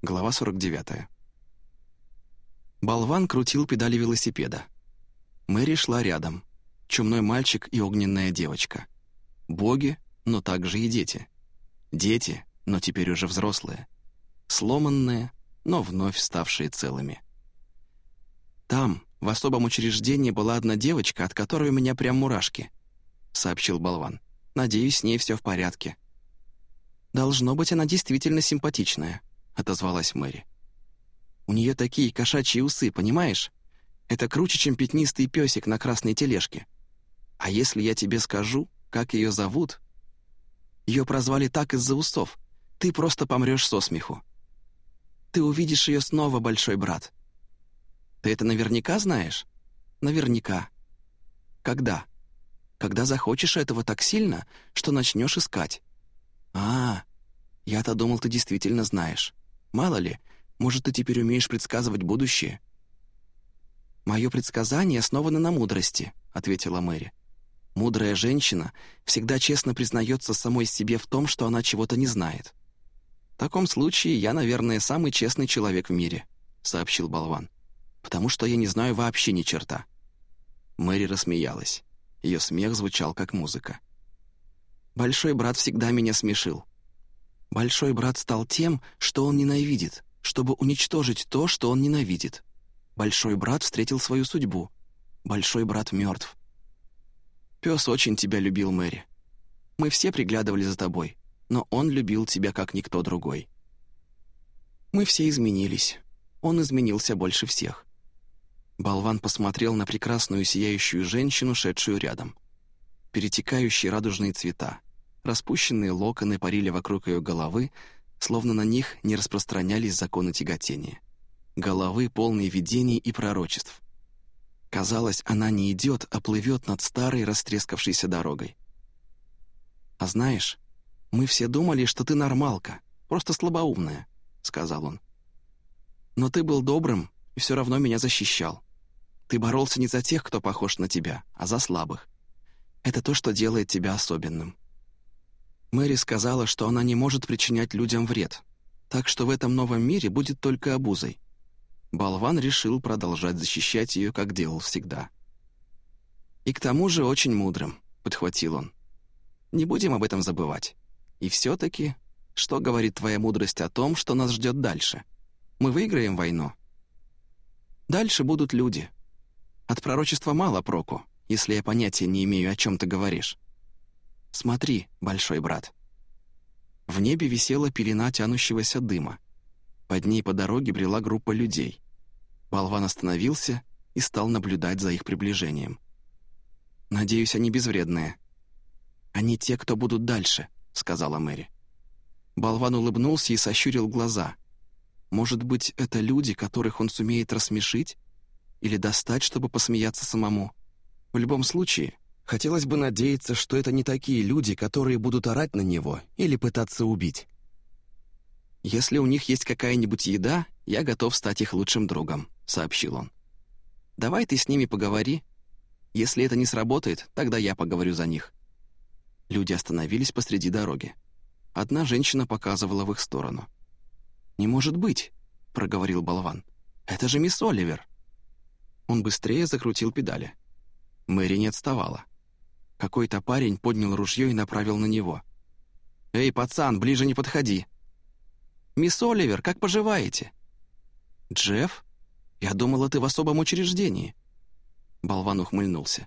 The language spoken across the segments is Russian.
Глава 49. Болван крутил педали велосипеда. Мэри шла рядом. Чумной мальчик и огненная девочка. Боги, но также и дети. Дети, но теперь уже взрослые. Сломанные, но вновь ставшие целыми. Там, в особом учреждении, была одна девочка, от которой у меня прям мурашки, сообщил болван. Надеюсь, с ней все в порядке. Должно быть, она действительно симпатичная, отозвалась Мэри. У нее такие кошачьи усы, понимаешь? Это круче, чем пятнистый песик на красной тележке. А если я тебе скажу, как ее зовут? Ее прозвали так из-за усов. Ты просто помрешь со смеху. Ты увидишь ее снова, большой брат. Ты это наверняка знаешь? Наверняка. Когда? Когда захочешь этого так сильно, что начнешь искать. А, я-то думал, ты действительно знаешь. Мало ли, может, ты теперь умеешь предсказывать будущее?» «Мое предсказание основано на мудрости», — ответила Мэри. «Мудрая женщина всегда честно признается самой себе в том, что она чего-то не знает». «В таком случае я, наверное, самый честный человек в мире», — сообщил болван. «Потому что я не знаю вообще ни черта». Мэри рассмеялась. Ее смех звучал как музыка. «Большой брат всегда меня смешил. Большой брат стал тем, что он ненавидит, чтобы уничтожить то, что он ненавидит. Большой брат встретил свою судьбу. Большой брат мертв. Пес очень тебя любил, Мэри. Мы все приглядывали за тобой, но он любил тебя как никто другой. Мы все изменились. Он изменился больше всех. Болван посмотрел на прекрасную сияющую женщину, шедшую рядом. Перетекающие радужные цвета, Распущенные локоны парили вокруг ее головы, словно на них не распространялись законы тяготения. Головы, полные видений и пророчеств. Казалось, она не идет, а плывет над старой растрескавшейся дорогой. «А знаешь, мы все думали, что ты нормалка, просто слабоумная», — сказал он. «Но ты был добрым и все равно меня защищал. Ты боролся не за тех, кто похож на тебя, а за слабых. Это то, что делает тебя особенным. Мэри сказала, что она не может причинять людям вред, так что в этом новом мире будет только обузой. Болван решил продолжать защищать ее, как делал всегда. «И к тому же очень мудрым», — подхватил он. «Не будем об этом забывать. И все-таки, что говорит твоя мудрость о том, что нас ждет дальше? Мы выиграем войну. Дальше будут люди. От пророчества мало проку, если я понятия не имею, о чем ты говоришь. «Смотри, большой брат». В небе висела пелена тянущегося дыма. Под ней по дороге брела группа людей. Болван остановился и стал наблюдать за их приближением. «Надеюсь, они безвредные». «Они те, кто будут дальше», — сказала Мэри. Болван улыбнулся и сощурил глаза. «Может быть, это люди, которых он сумеет рассмешить? Или достать, чтобы посмеяться самому? В любом случае, Хотелось бы надеяться, что это не такие люди, которые будут орать на него или пытаться убить. «Если у них есть какая-нибудь еда, я готов стать их лучшим другом», — сообщил он. «Давай ты с ними поговори. Если это не сработает, тогда я поговорю за них». Люди остановились посреди дороги. Одна женщина показывала в их сторону. «Не может быть», — проговорил болван. «Это же мисс Оливер». Он быстрее закрутил педали. Мэри не отставала. Какой-то парень поднял ружье и направил на него. «Эй, пацан, ближе не подходи!» «Мисс Оливер, как поживаете?» «Джефф? Я думала, ты в особом учреждении». Болван ухмыльнулся.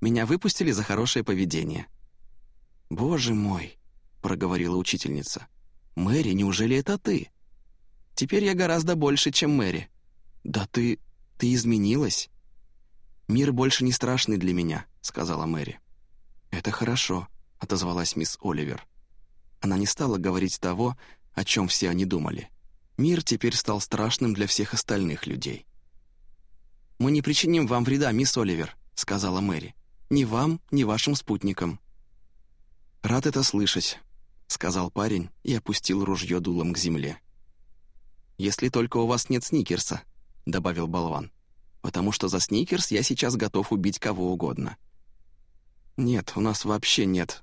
«Меня выпустили за хорошее поведение». «Боже мой!» — проговорила учительница. «Мэри, неужели это ты?» «Теперь я гораздо больше, чем Мэри». «Да ты... ты изменилась?» «Мир больше не страшный для меня», — сказала Мэри. «Это хорошо», — отозвалась мисс Оливер. Она не стала говорить того, о чем все они думали. Мир теперь стал страшным для всех остальных людей. «Мы не причиним вам вреда, мисс Оливер», — сказала Мэри. «Ни вам, ни вашим спутникам». «Рад это слышать», — сказал парень и опустил ружье дулом к земле. «Если только у вас нет сникерса», — добавил болван. «Потому что за сникерс я сейчас готов убить кого угодно». «Нет, у нас вообще нет.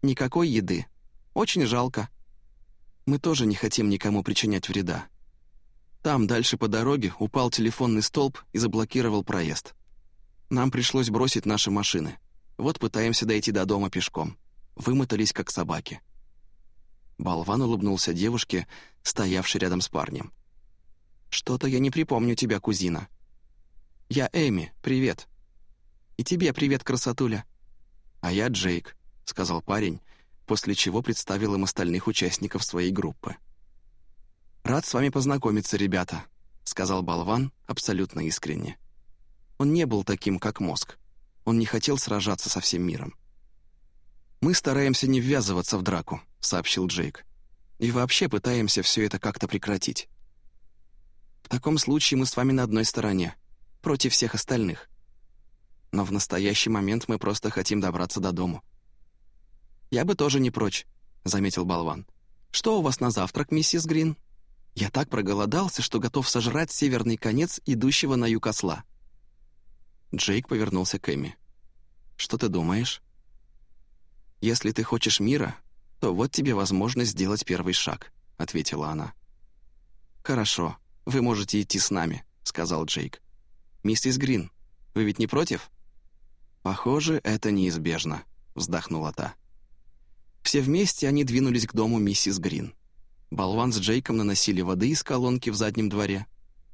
Никакой еды. Очень жалко». Мы тоже не хотим никому причинять вреда. Там, дальше по дороге, упал телефонный столб и заблокировал проезд. Нам пришлось бросить наши машины. Вот пытаемся дойти до дома пешком. Вымотались, как собаки». Болван улыбнулся девушке, стоявшей рядом с парнем. «Что-то я не припомню тебя, кузина». «Я Эми, привет». «И тебе привет, красотуля». «А я Джейк», — сказал парень, после чего представил им остальных участников своей группы. «Рад с вами познакомиться, ребята», — сказал болван абсолютно искренне. Он не был таким, как мозг. Он не хотел сражаться со всем миром. «Мы стараемся не ввязываться в драку», — сообщил Джейк. «И вообще пытаемся все это как-то прекратить. В таком случае мы с вами на одной стороне, против всех остальных. Но в настоящий момент мы просто хотим добраться до дому». «Я бы тоже не прочь», — заметил болван. «Что у вас на завтрак, миссис Грин?» «Я так проголодался, что готов сожрать северный конец идущего на юг осла». Джейк повернулся к Эми. «Что ты думаешь?» «Если ты хочешь мира, то вот тебе возможность сделать первый шаг», — ответила она. «Хорошо, вы можете идти с нами», — сказал Джейк. «Миссис Грин, вы ведь не против?» «Похоже, это неизбежно», — вздохнула та. Все вместе они двинулись к дому миссис Грин. Болван с Джейком наносили воды из колонки в заднем дворе.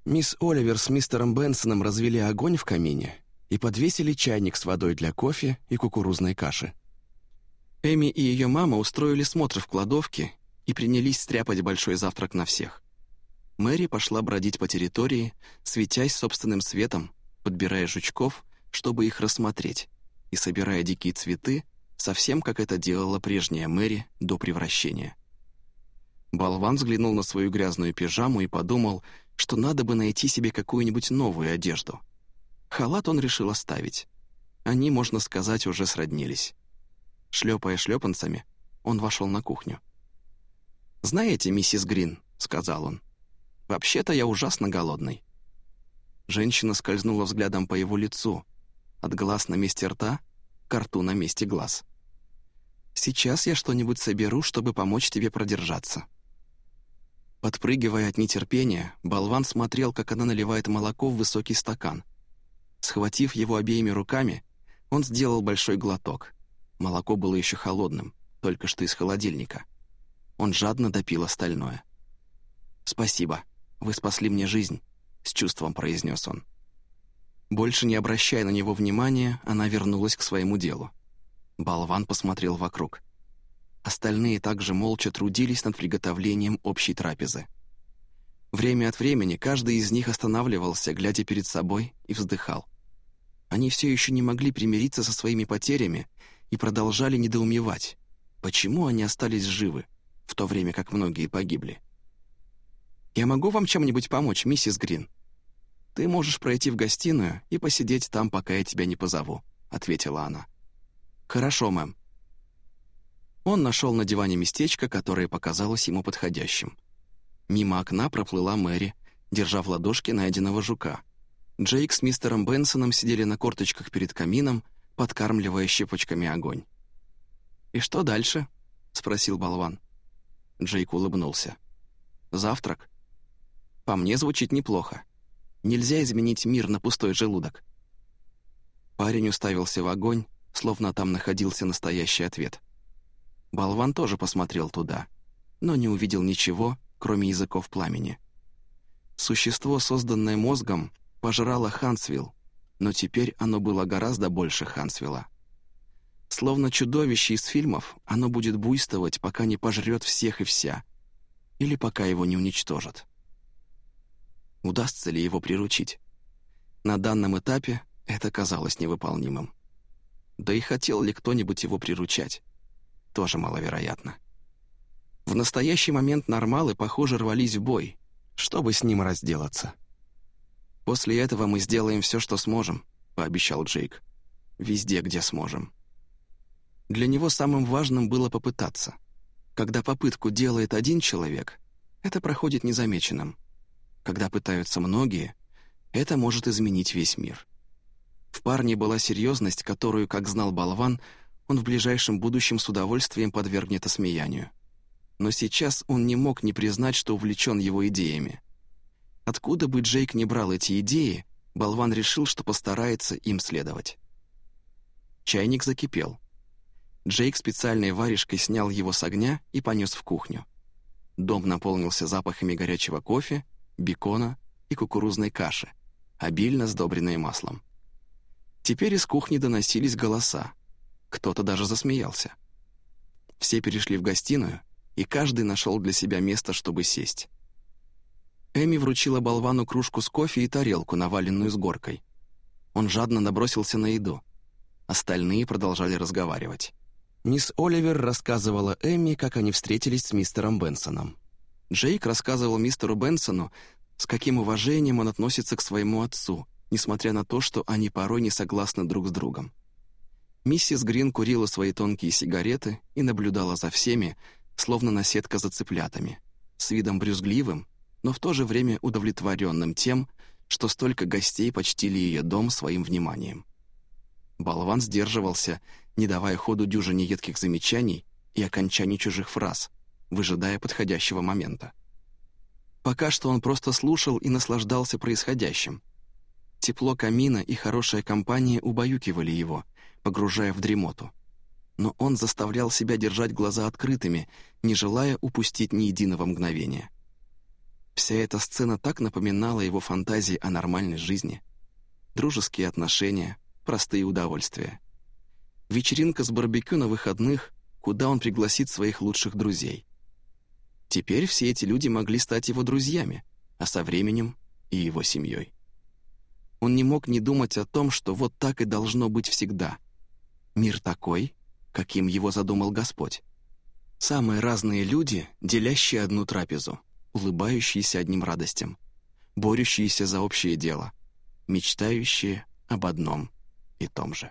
Мисс Оливер с мистером Бенсоном развели огонь в камине и подвесили чайник с водой для кофе и кукурузной каши. Эми и ее мама устроили смотр в кладовке и принялись стряпать большой завтрак на всех. Мэри пошла бродить по территории, светясь собственным светом, подбирая жучков, чтобы их рассмотреть, и собирая дикие цветы, совсем как это делала прежняя Мэри до превращения. Болван взглянул на свою грязную пижаму и подумал, что надо бы найти себе какую-нибудь новую одежду — Халат он решил оставить. Они, можно сказать, уже сроднились. Шлепая шлепанцами, он вошел на кухню. «Знаете, миссис Грин», — сказал он, — «вообще-то я ужасно голодный». Женщина скользнула взглядом по его лицу, от глаз на месте рта к рту на месте глаз. «Сейчас я что-нибудь соберу, чтобы помочь тебе продержаться». Подпрыгивая от нетерпения, болван смотрел, как она наливает молоко в высокий стакан — Схватив его обеими руками, он сделал большой глоток. Молоко было еще холодным, только что из холодильника. Он жадно допил остальное. «Спасибо, вы спасли мне жизнь», — с чувством произнес он. Больше не обращая на него внимания, она вернулась к своему делу. Болван посмотрел вокруг. Остальные также молча трудились над приготовлением общей трапезы. Время от времени каждый из них останавливался, глядя перед собой, и вздыхал. Они все еще не могли примириться со своими потерями и продолжали недоумевать, почему они остались живы, в то время как многие погибли. «Я могу вам чем-нибудь помочь, миссис Грин?» «Ты можешь пройти в гостиную и посидеть там, пока я тебя не позову», — ответила она. «Хорошо, мэм». Он нашел на диване местечко, которое показалось ему подходящим. Мимо окна проплыла Мэри, держа в ладошке найденного жука — Джейк с мистером Бенсоном сидели на корточках перед камином, подкармливая щепочками огонь. «И что дальше?» — спросил болван. Джейк улыбнулся. «Завтрак?» «По мне звучит неплохо. Нельзя изменить мир на пустой желудок». Парень уставился в огонь, словно там находился настоящий ответ. Болван тоже посмотрел туда, но не увидел ничего, кроме языков пламени. Существо, созданное мозгом, пожрало Хансвилл, но теперь оно было гораздо больше Хансвилла. Словно чудовище из фильмов, оно будет буйствовать, пока не пожрет всех и вся, или пока его не уничтожат. Удастся ли его приручить? На данном этапе это казалось невыполнимым. Да и хотел ли кто-нибудь его приручать? Тоже маловероятно. В настоящий момент нормалы, похоже, рвались в бой, чтобы с ним разделаться. «После этого мы сделаем все, что сможем», — пообещал Джейк. «Везде, где сможем». Для него самым важным было попытаться. Когда попытку делает один человек, это проходит незамеченным. Когда пытаются многие, это может изменить весь мир. В парне была серьезность, которую, как знал болван, он в ближайшем будущем с удовольствием подвергнет осмеянию. но сейчас он не мог не признать, что увлечен его идеями. Откуда бы Джейк не брал эти идеи, болван решил, что постарается им следовать. Чайник закипел. Джейк специальной варежкой снял его с огня и понес в кухню. Дом наполнился запахами горячего кофе, бекона и кукурузной каши, обильно сдобренной маслом. Теперь из кухни доносились голоса. Кто-то даже засмеялся. Все перешли в гостиную, и каждый нашел для себя место, чтобы сесть. Эми вручила болвану кружку с кофе и тарелку, наваленную с горкой. Он жадно набросился на еду. Остальные продолжали разговаривать. Мисс Оливер рассказывала Эми, как они встретились с мистером Бенсоном. Джейк рассказывал мистеру Бенсону, с каким уважением он относится к своему отцу, несмотря на то, что они порой не согласны друг с другом. Миссис Грин курила свои тонкие сигареты и наблюдала за всеми, словно наседка за цыплятами, с видом брюзгливым, но в то же время удовлетворенным тем, что столько гостей почтили ее дом своим вниманием. Болван сдерживался, не давая ходу дюжине едких замечаний и окончаний чужих фраз, выжидая подходящего момента. Пока что он просто слушал и наслаждался происходящим. Тепло камина и хорошая компания убаюкивали его, погружая в дремоту. Но он заставлял себя держать глаза открытыми, не желая упустить ни единого мгновения. Вся эта сцена так напоминала его фантазии о нормальной жизни. Дружеские отношения, простые удовольствия. Вечеринка с барбекю на выходных, куда он пригласит своих лучших друзей. Теперь все эти люди могли стать его друзьями, а со временем и его семьей. Он не мог не думать о том, что вот так и должно быть всегда. Мир такой, каким его задумал Господь. Самые разные люди, делящие одну трапезу, улыбающиеся одним радостям, борющиеся за общее дело, мечтающие об одном и том же.